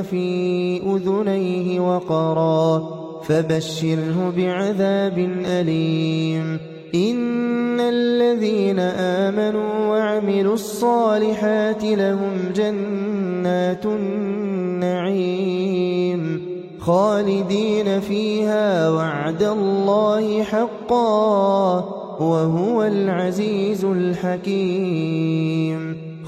في أذنيه وقرا فبشره بعذاب أليم. إن الذين آمنوا وعملوا الصالحات لهم جنات النعيم خالدين فيها وعد الله حقا وهو العزيز الحكيم.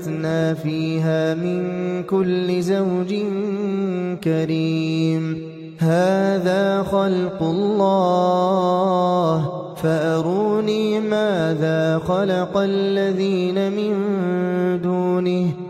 فأنبتنا فيها من كل زوج كريم هذا خلق الله فأروني ماذا خلق الذين من دونه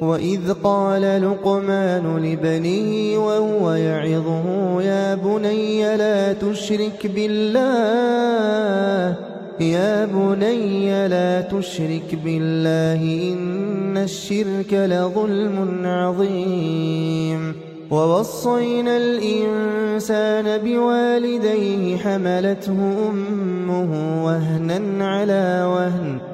وإذ قال لقمان لبنيه وهو يعظه يا بني لا تشرك بالله يا بني لا تشرك بالله إن الشرك لظلم عظيم. ووصينا الإنسان بوالديه حملته أمه وهنا على وهن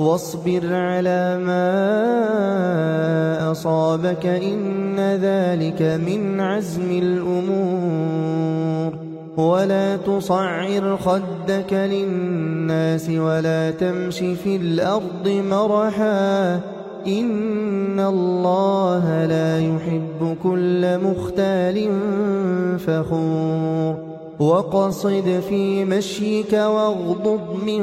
واصبر على ما أصابك إن ذلك من عزم الأمور. ولا تصعر خدك للناس ولا تمش في الأرض مرحا. إن الله لا يحب كل مختال فخور. وقصد في مشيك واغضض من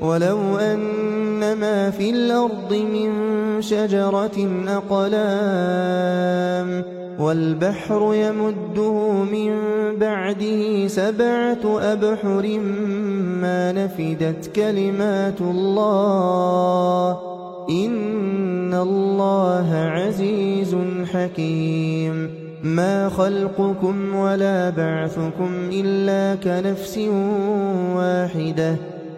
ولو أن ما في الأرض من شجرة أقلام والبحر يمده من بعده سبعة أبحر ما نفدت كلمات الله إن الله عزيز حكيم ما خلقكم ولا بعثكم إلا كنفس واحدة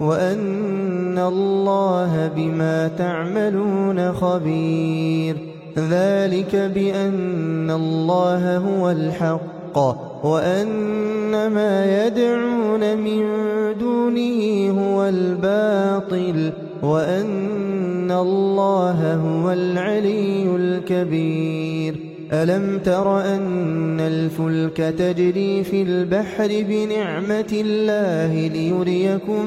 وأن الله بما تعملون خبير. ذلك بأن الله هو الحق وأن ما يدعون من دونه هو الباطل وأن الله هو العلي الكبير. ألم تر أن الفلك تجري في البحر بنعمة الله ليريكم